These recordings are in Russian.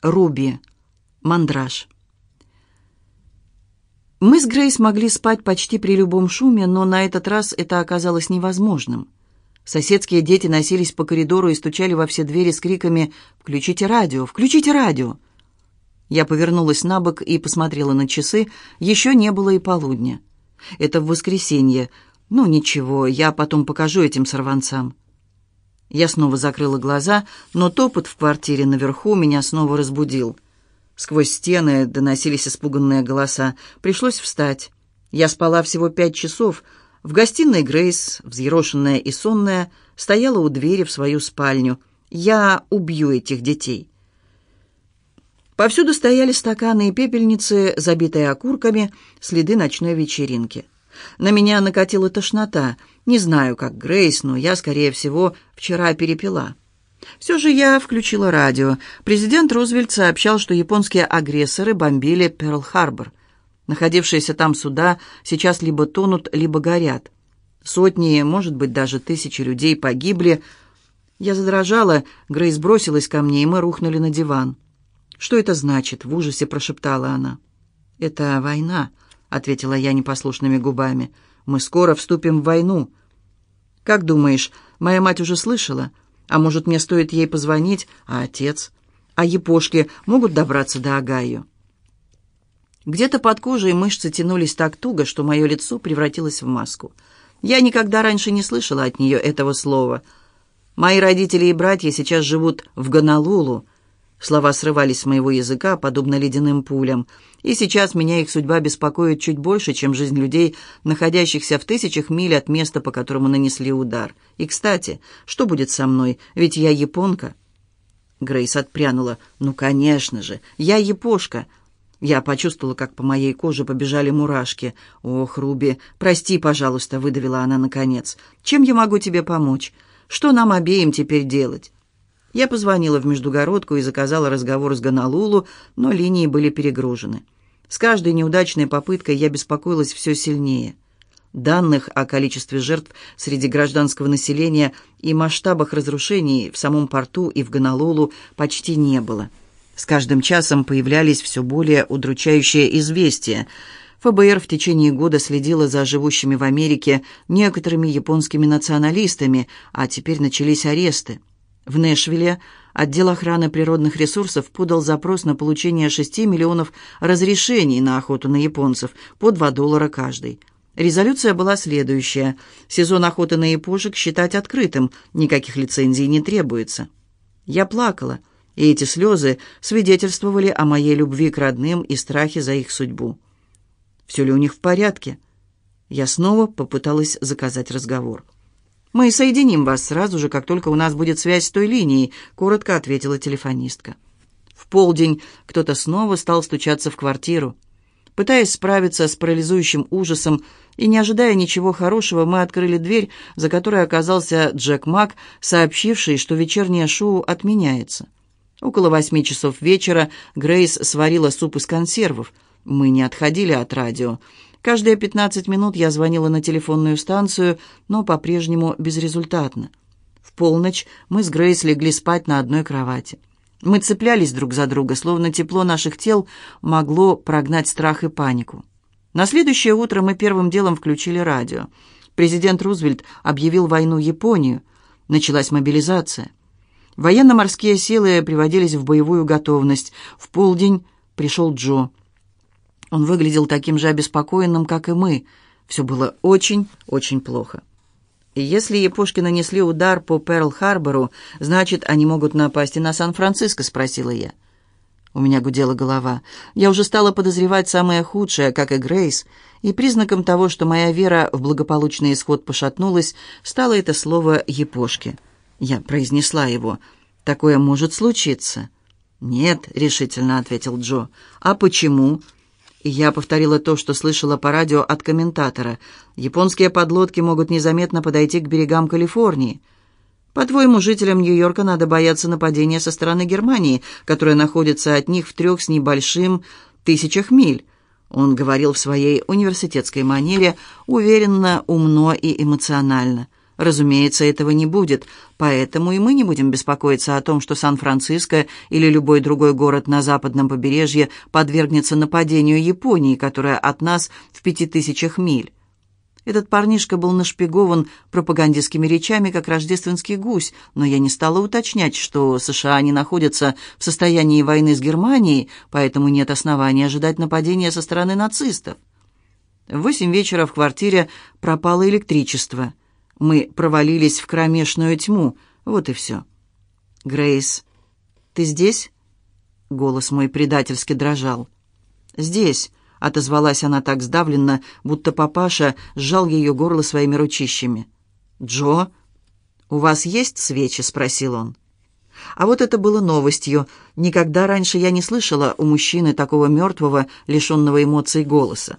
Руби. Мандраж. Мы с Грейс могли спать почти при любом шуме, но на этот раз это оказалось невозможным. Соседские дети носились по коридору и стучали во все двери с криками «Включите радио! Включите радио!». Я повернулась на бок и посмотрела на часы. Еще не было и полудня. Это в воскресенье. Ну, ничего, я потом покажу этим сорванцам. Я снова закрыла глаза, но топот в квартире наверху меня снова разбудил. Сквозь стены доносились испуганные голоса. Пришлось встать. Я спала всего пять часов — в гостиной Грейс, взъерошенная и сонная, стояла у двери в свою спальню. «Я убью этих детей». Повсюду стояли стаканы и пепельницы, забитые окурками, следы ночной вечеринки. На меня накатила тошнота. Не знаю, как Грейс, но я, скорее всего, вчера перепила. Все же я включила радио. Президент Рузвельт сообщал, что японские агрессоры бомбили Перл-Харбор. Находившиеся там суда сейчас либо тонут, либо горят. Сотни, может быть, даже тысячи людей погибли. Я задрожала, Грейс бросилась ко мне, и мы рухнули на диван. «Что это значит?» — в ужасе прошептала она. «Это война», — ответила я непослушными губами. «Мы скоро вступим в войну». «Как думаешь, моя мать уже слышала? А может, мне стоит ей позвонить? А отец? А япошки могут добраться до Агаю?» Где-то под кожей мышцы тянулись так туго, что мое лицо превратилось в маску. Я никогда раньше не слышала от нее этого слова. Мои родители и братья сейчас живут в Гонолулу. Слова срывались с моего языка, подобно ледяным пулям. И сейчас меня их судьба беспокоит чуть больше, чем жизнь людей, находящихся в тысячах миль от места, по которому нанесли удар. И, кстати, что будет со мной? Ведь я японка. Грейс отпрянула. «Ну, конечно же, я япошка. Я почувствовала, как по моей коже побежали мурашки. «Ох, Руби, прости, пожалуйста», — выдавила она наконец. «Чем я могу тебе помочь? Что нам обеим теперь делать?» Я позвонила в Междугородку и заказала разговор с Гонолулу, но линии были перегружены. С каждой неудачной попыткой я беспокоилась все сильнее. Данных о количестве жертв среди гражданского населения и масштабах разрушений в самом порту и в Гонолулу почти не было. С каждым часом появлялись все более удручающие известия. ФБР в течение года следила за живущими в Америке некоторыми японскими националистами, а теперь начались аресты. В Нэшвилле отдел охраны природных ресурсов подал запрос на получение 6 миллионов разрешений на охоту на японцев по 2 доллара каждый. Резолюция была следующая. Сезон охоты на япошек считать открытым, никаких лицензий не требуется. Я плакала и эти слезы свидетельствовали о моей любви к родным и страхе за их судьбу. Все ли у них в порядке? Я снова попыталась заказать разговор. «Мы соединим вас сразу же, как только у нас будет связь с той линией», — коротко ответила телефонистка. В полдень кто-то снова стал стучаться в квартиру. Пытаясь справиться с парализующим ужасом и не ожидая ничего хорошего, мы открыли дверь, за которой оказался Джек Мак, сообщивший, что вечернее шоу отменяется. Около восьми часов вечера Грейс сварила суп из консервов. Мы не отходили от радио. Каждые пятнадцать минут я звонила на телефонную станцию, но по-прежнему безрезультатно. В полночь мы с Грейс легли спать на одной кровати. Мы цеплялись друг за друга, словно тепло наших тел могло прогнать страх и панику. На следующее утро мы первым делом включили радио. Президент Рузвельт объявил войну Японию. Началась мобилизация. Военно-морские силы приводились в боевую готовность. В полдень пришел Джо. Он выглядел таким же обеспокоенным, как и мы. Все было очень-очень плохо. И если япошки нанесли удар по Перл-Харбору, значит, они могут напасть и на Сан-Франциско, спросила я. У меня гудела голова. Я уже стала подозревать самое худшее, как и Грейс, и признаком того, что моя вера в благополучный исход пошатнулась, стало это слово «япошки». Я произнесла его. «Такое может случиться». «Нет», — решительно ответил Джо. «А почему?» И я повторила то, что слышала по радио от комментатора. «Японские подлодки могут незаметно подойти к берегам Калифорнии». «По-твоему, жителям Нью-Йорка надо бояться нападения со стороны Германии, которая находится от них в трех с небольшим тысячах миль?» Он говорил в своей университетской манере, уверенно, умно и эмоционально. Разумеется, этого не будет, поэтому и мы не будем беспокоиться о том, что Сан-Франциско или любой другой город на западном побережье подвергнется нападению Японии, которая от нас в пяти тысячах миль. Этот парнишка был нашпигован пропагандистскими речами, как рождественский гусь, но я не стала уточнять, что США не находятся в состоянии войны с Германией, поэтому нет оснований ожидать нападения со стороны нацистов. В восемь вечера в квартире пропало электричество. Мы провалились в кромешную тьму. Вот и все. «Грейс, ты здесь?» Голос мой предательски дрожал. «Здесь», — отозвалась она так сдавленно, будто папаша сжал ее горло своими ручищами. «Джо, у вас есть свечи?» — спросил он. А вот это было новостью. Никогда раньше я не слышала у мужчины такого мертвого, лишенного эмоций голоса.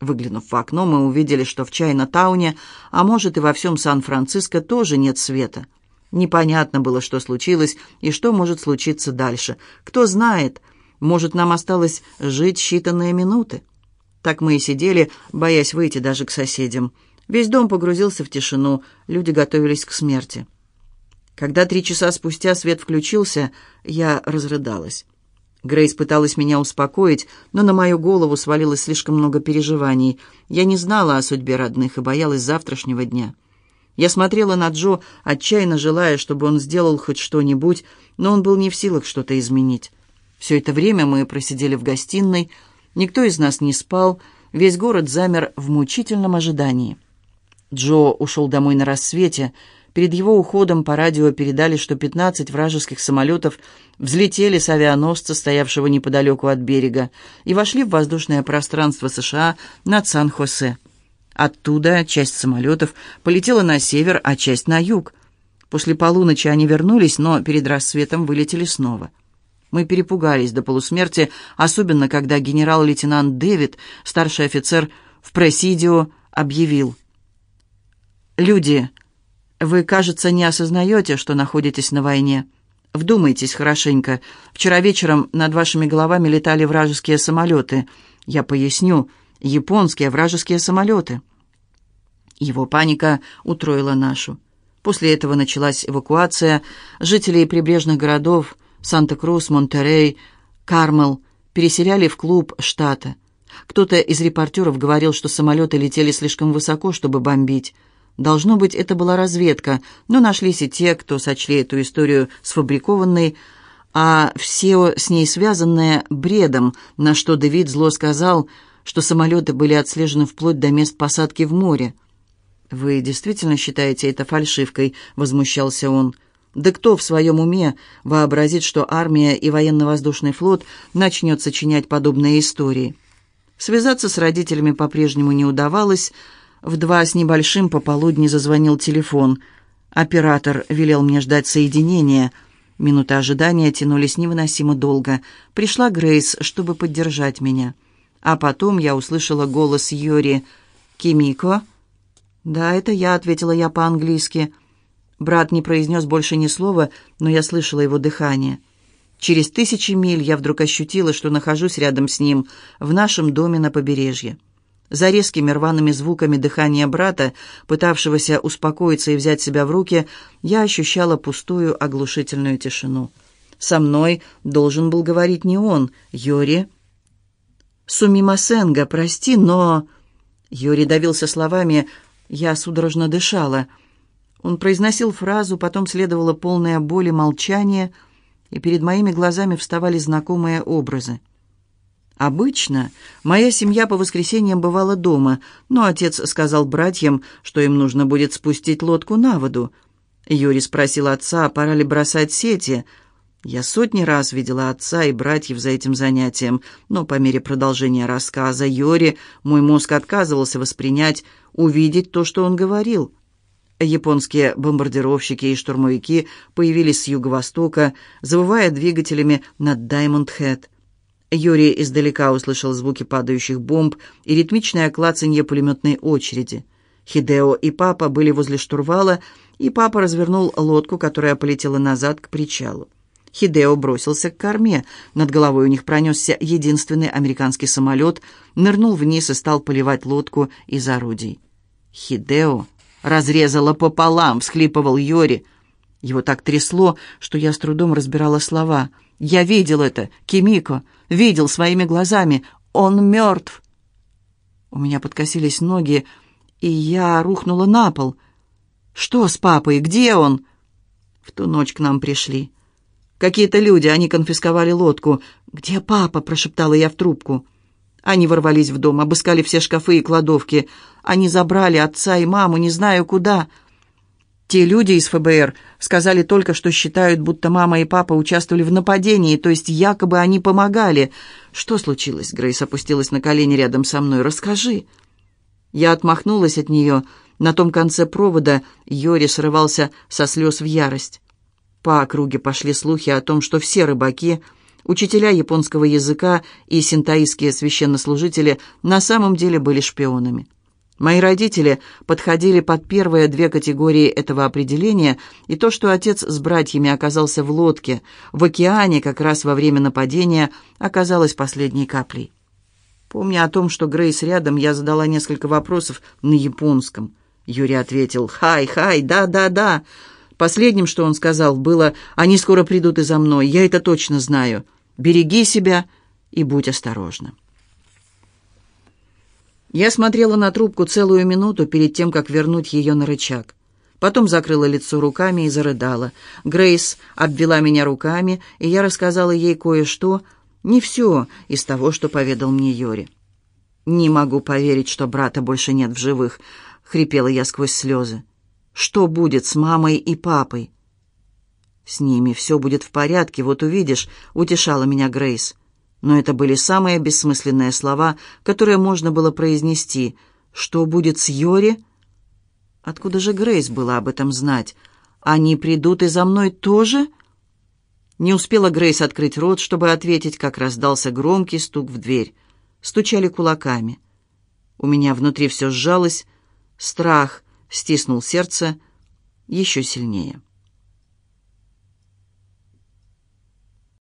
Выглянув в окно, мы увидели, что в Чайна-тауне, а может и во всем Сан-Франциско, тоже нет света. Непонятно было, что случилось и что может случиться дальше. Кто знает, может, нам осталось жить считанные минуты. Так мы и сидели, боясь выйти даже к соседям. Весь дом погрузился в тишину, люди готовились к смерти. Когда три часа спустя свет включился, я разрыдалась. Грейс пыталась меня успокоить, но на мою голову свалилось слишком много переживаний. Я не знала о судьбе родных и боялась завтрашнего дня. Я смотрела на Джо, отчаянно желая, чтобы он сделал хоть что-нибудь, но он был не в силах что-то изменить. Все это время мы просидели в гостиной, никто из нас не спал, весь город замер в мучительном ожидании. Джо ушел домой на рассвете, Перед его уходом по радио передали, что 15 вражеских самолетов взлетели с авианосца, стоявшего неподалеку от берега, и вошли в воздушное пространство США над Сан-Хосе. Оттуда часть самолетов полетела на север, а часть на юг. После полуночи они вернулись, но перед рассветом вылетели снова. Мы перепугались до полусмерти, особенно когда генерал-лейтенант Дэвид, старший офицер в Пресидио, объявил. «Люди, вы, кажется, не осознаете, что находитесь на войне. Вдумайтесь хорошенько. Вчера вечером над вашими головами летали вражеские самолеты. Я поясню. Японские вражеские самолеты. Его паника утроила нашу. После этого началась эвакуация. Жителей прибрежных городов Санта-Крус, Монтерей, Кармел переселяли в клуб штата. Кто-то из репортеров говорил, что самолеты летели слишком высоко, чтобы бомбить. Должно быть, это была разведка, но нашлись и те, кто сочли эту историю сфабрикованной, а все с ней связанное бредом, на что Дэвид зло сказал, что самолеты были отслежены вплоть до мест посадки в море. «Вы действительно считаете это фальшивкой?» — возмущался он. «Да кто в своем уме вообразит, что армия и военно-воздушный флот начнет сочинять подобные истории?» Связаться с родителями по-прежнему не удавалось, в два с небольшим пополудни зазвонил телефон. Оператор велел мне ждать соединения. Минуты ожидания тянулись невыносимо долго. Пришла Грейс, чтобы поддержать меня. А потом я услышала голос Йори. «Кимико?» «Да, это я», — ответила я по-английски. Брат не произнес больше ни слова, но я слышала его дыхание. Через тысячи миль я вдруг ощутила, что нахожусь рядом с ним, в нашем доме на побережье. За резкими рваными звуками дыхания брата, пытавшегося успокоиться и взять себя в руки, я ощущала пустую оглушительную тишину. Со мной должен был говорить не он, Йори. «Сумимасенга, прости, но...» Йори давился словами «я судорожно дышала». Он произносил фразу, потом следовало полное боли молчание, и перед моими глазами вставали знакомые образы. Обычно моя семья по воскресеньям бывала дома, но отец сказал братьям, что им нужно будет спустить лодку на воду. Юрий спросил отца, пора ли бросать сети. Я сотни раз видела отца и братьев за этим занятием, но по мере продолжения рассказа Йори мой мозг отказывался воспринять, увидеть то, что он говорил. Японские бомбардировщики и штурмовики появились с юго-востока, завывая двигателями над Даймонд-Хэт. Юрий издалека услышал звуки падающих бомб и ритмичное клацанье пулеметной очереди. Хидео и папа были возле штурвала, и папа развернул лодку, которая полетела назад к причалу. Хидео бросился к корме. Над головой у них пронесся единственный американский самолет, нырнул вниз и стал поливать лодку из орудий. Хидео разрезала пополам», — всхлипывал Йори. Его так трясло, что я с трудом разбирала слова. «Я видел это, Кимико, видел своими глазами. Он мертв!» У меня подкосились ноги, и я рухнула на пол. «Что с папой? Где он?» В ту ночь к нам пришли. Какие-то люди, они конфисковали лодку. «Где папа?» — прошептала я в трубку. Они ворвались в дом, обыскали все шкафы и кладовки. Они забрали отца и маму, не знаю куда. Те люди из ФБР сказали только, что считают, будто мама и папа участвовали в нападении, то есть якобы они помогали. Что случилось? Грейс опустилась на колени рядом со мной. Расскажи. Я отмахнулась от нее. На том конце провода Йори срывался со слез в ярость. По округе пошли слухи о том, что все рыбаки, учителя японского языка и синтаистские священнослужители на самом деле были шпионами. Мои родители подходили под первые две категории этого определения, и то, что отец с братьями оказался в лодке, в океане как раз во время нападения, оказалось последней каплей. Помня о том, что Грейс рядом, я задала несколько вопросов на японском. Юрий ответил «Хай, хай, да-да-да». Последним, что он сказал, было «Они скоро придут и за мной, я это точно знаю. Береги себя и будь осторожна». Я смотрела на трубку целую минуту перед тем, как вернуть ее на рычаг. Потом закрыла лицо руками и зарыдала. Грейс обвела меня руками, и я рассказала ей кое-что, не все из того, что поведал мне Йори. «Не могу поверить, что брата больше нет в живых», — хрипела я сквозь слезы. «Что будет с мамой и папой?» «С ними все будет в порядке, вот увидишь», — утешала меня Грейс. Но это были самые бессмысленные слова, которые можно было произнести. «Что будет с Йори?» Откуда же Грейс была об этом знать? «Они придут и за мной тоже?» Не успела Грейс открыть рот, чтобы ответить, как раздался громкий стук в дверь. Стучали кулаками. У меня внутри все сжалось, страх стиснул сердце еще сильнее.